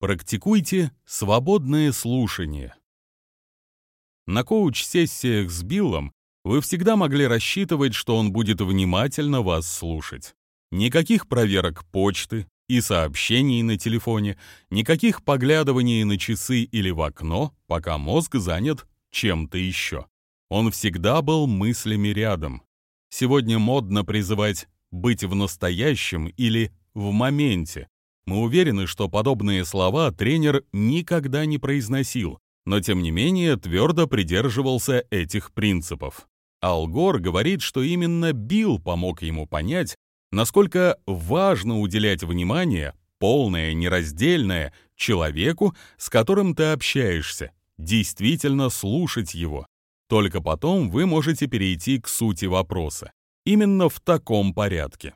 Практикуйте свободное слушание. На коуч-сессиях с Биллом вы всегда могли рассчитывать, что он будет внимательно вас слушать. Никаких проверок почты и сообщений на телефоне, никаких поглядываний на часы или в окно, пока мозг занят чем-то еще. Он всегда был мыслями рядом. Сегодня модно призывать быть в настоящем или в моменте, мы уверены, что подобные слова тренер никогда не произносил, но тем не менее твердо придерживался этих принципов. Ал Гор говорит, что именно Билл помог ему понять, насколько важно уделять внимание, полное, нераздельное, человеку, с которым ты общаешься, действительно слушать его. Только потом вы можете перейти к сути вопроса. Именно в таком порядке.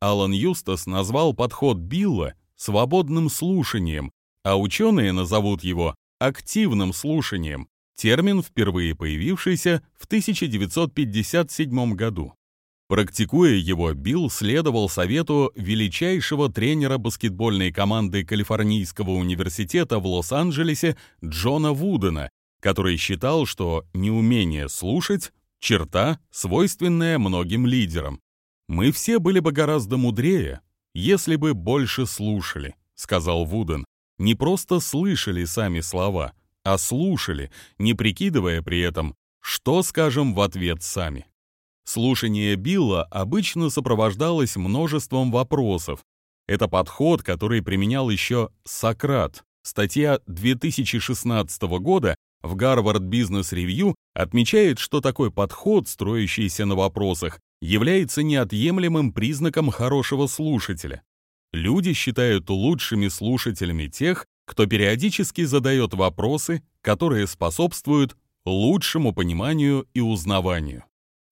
Алан Юстас назвал подход Билла свободным слушанием, а ученые назовут его активным слушанием, термин, впервые появившийся в 1957 году. Практикуя его, Билл следовал совету величайшего тренера баскетбольной команды Калифорнийского университета в Лос-Анджелесе Джона Вудена, который считал, что неумение слушать — черта, свойственная многим лидерам. «Мы все были бы гораздо мудрее, если бы больше слушали», — сказал Вуден. «Не просто слышали сами слова, а слушали, не прикидывая при этом, что скажем в ответ сами». Слушание Билла обычно сопровождалось множеством вопросов. Это подход, который применял еще Сократ. Статья 2016 года в Гарвард Бизнес Ревью отмечает, что такой подход, строящийся на вопросах, является неотъемлемым признаком хорошего слушателя. Люди считают лучшими слушателями тех, кто периодически задает вопросы, которые способствуют лучшему пониманию и узнаванию.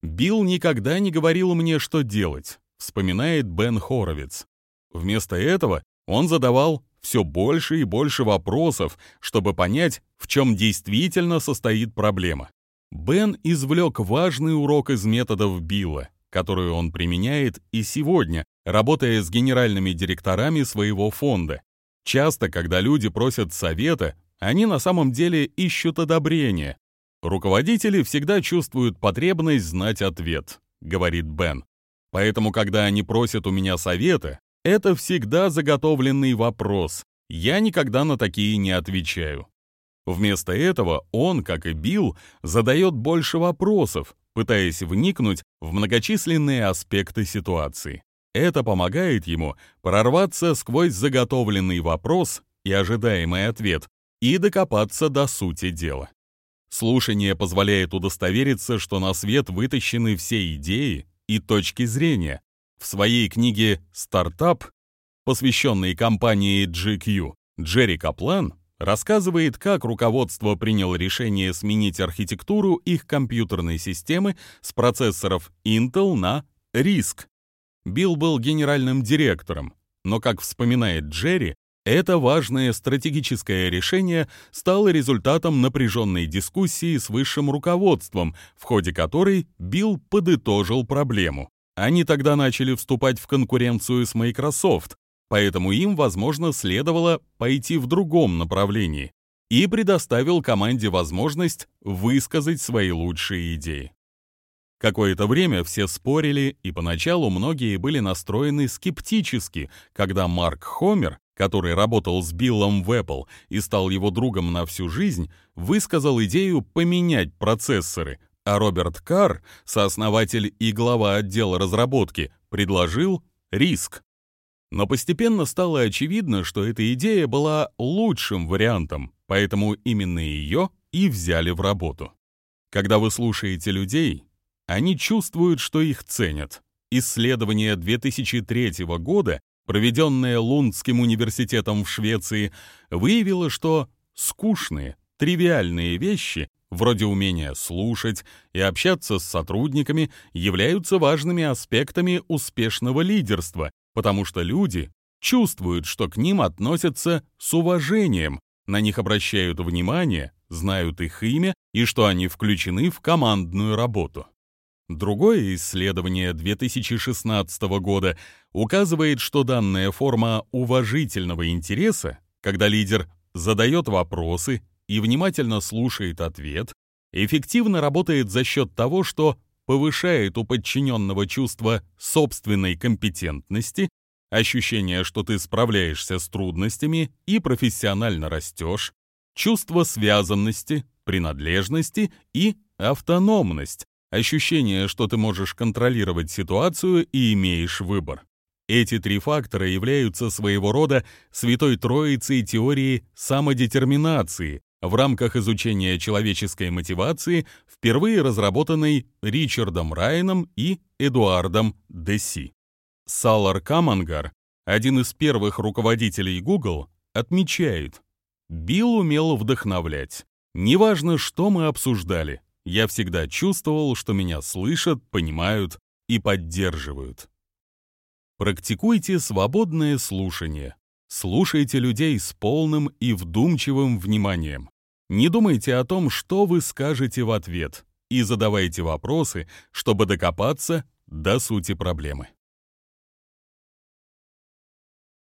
«Билл никогда не говорил мне, что делать», — вспоминает Бен Хоровиц. Вместо этого он задавал все больше и больше вопросов, чтобы понять, в чем действительно состоит проблема. Бен извлек важный урок из методов Билла которую он применяет и сегодня, работая с генеральными директорами своего фонда. Часто, когда люди просят совета, они на самом деле ищут одобрения. Руководители всегда чувствуют потребность знать ответ, говорит Бен. Поэтому, когда они просят у меня совета, это всегда заготовленный вопрос. Я никогда на такие не отвечаю. Вместо этого он, как и Билл, задает больше вопросов, пытаясь вникнуть в многочисленные аспекты ситуации. Это помогает ему прорваться сквозь заготовленный вопрос и ожидаемый ответ и докопаться до сути дела. Слушание позволяет удостовериться, что на свет вытащены все идеи и точки зрения. В своей книге «Стартап», посвященной компании GQ, Джерри Каплан рассказывает, как руководство приняло решение сменить архитектуру их компьютерной системы с процессоров Intel на RISC. Билл был генеральным директором, но, как вспоминает Джерри, это важное стратегическое решение стало результатом напряженной дискуссии с высшим руководством, в ходе которой Билл подытожил проблему. Они тогда начали вступать в конкуренцию с Microsoft, поэтому им, возможно, следовало пойти в другом направлении, и предоставил команде возможность высказать свои лучшие идеи. Какое-то время все спорили, и поначалу многие были настроены скептически, когда Марк Хомер, который работал с Биллом в Apple и стал его другом на всю жизнь, высказал идею поменять процессоры, а Роберт Карр, сооснователь и глава отдела разработки, предложил риск. Но постепенно стало очевидно, что эта идея была лучшим вариантом, поэтому именно ее и взяли в работу. Когда вы слушаете людей, они чувствуют, что их ценят. Исследование 2003 года, проведенное Лундским университетом в Швеции, выявило, что скучные, тривиальные вещи, вроде умения слушать и общаться с сотрудниками, являются важными аспектами успешного лидерства потому что люди чувствуют, что к ним относятся с уважением, на них обращают внимание, знают их имя и что они включены в командную работу. Другое исследование 2016 года указывает, что данная форма уважительного интереса когда лидер задает вопросы и внимательно слушает ответ, эффективно работает за счет того, что повышает у подчиненного чувство собственной компетентности, ощущение, что ты справляешься с трудностями и профессионально растешь, чувство связанности, принадлежности и автономность, ощущение, что ты можешь контролировать ситуацию и имеешь выбор. Эти три фактора являются своего рода святой троицей теории самодетерминации, в рамках изучения человеческой мотивации, впервые разработанной Ричардом Райаном и Эдуардом Десси. Салар Камангар, один из первых руководителей Google, отмечает, Билл умел вдохновлять. Неважно, что мы обсуждали, я всегда чувствовал, что меня слышат, понимают и поддерживают. Практикуйте свободное слушание. Слушайте людей с полным и вдумчивым вниманием. Не думайте о том, что вы скажете в ответ, и задавайте вопросы, чтобы докопаться до сути проблемы.